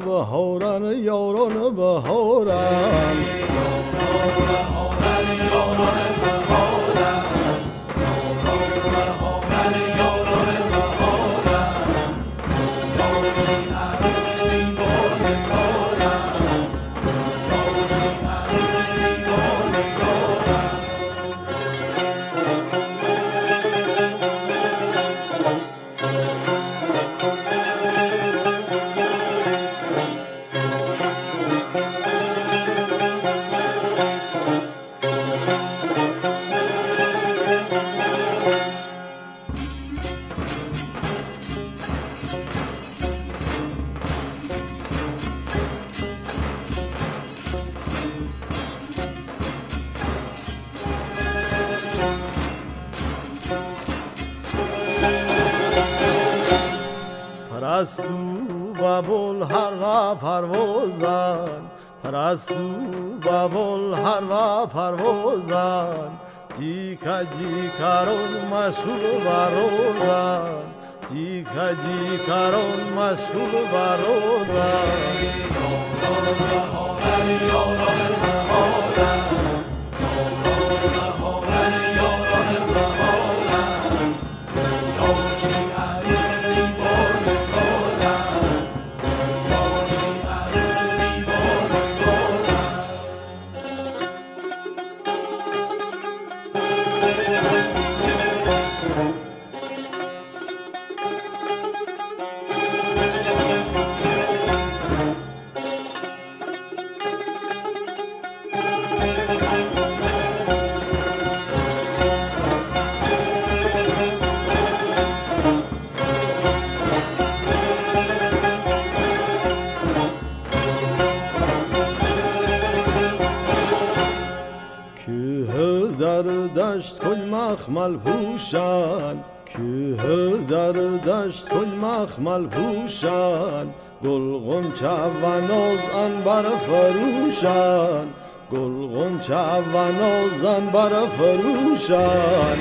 bahoran yoran bahoran. yoran bahoran پرستو بابل هر و پروازن پرستو بابل هر و پروازن جیکا جیکارون مشغول باروزن جیکا جیکارون مشغول باروزن در کل مخمل پوشان که در دشت کل مخمل پوشان گل غنچه و ناز بر فروشان گل غنچه و ناز بر فروشان.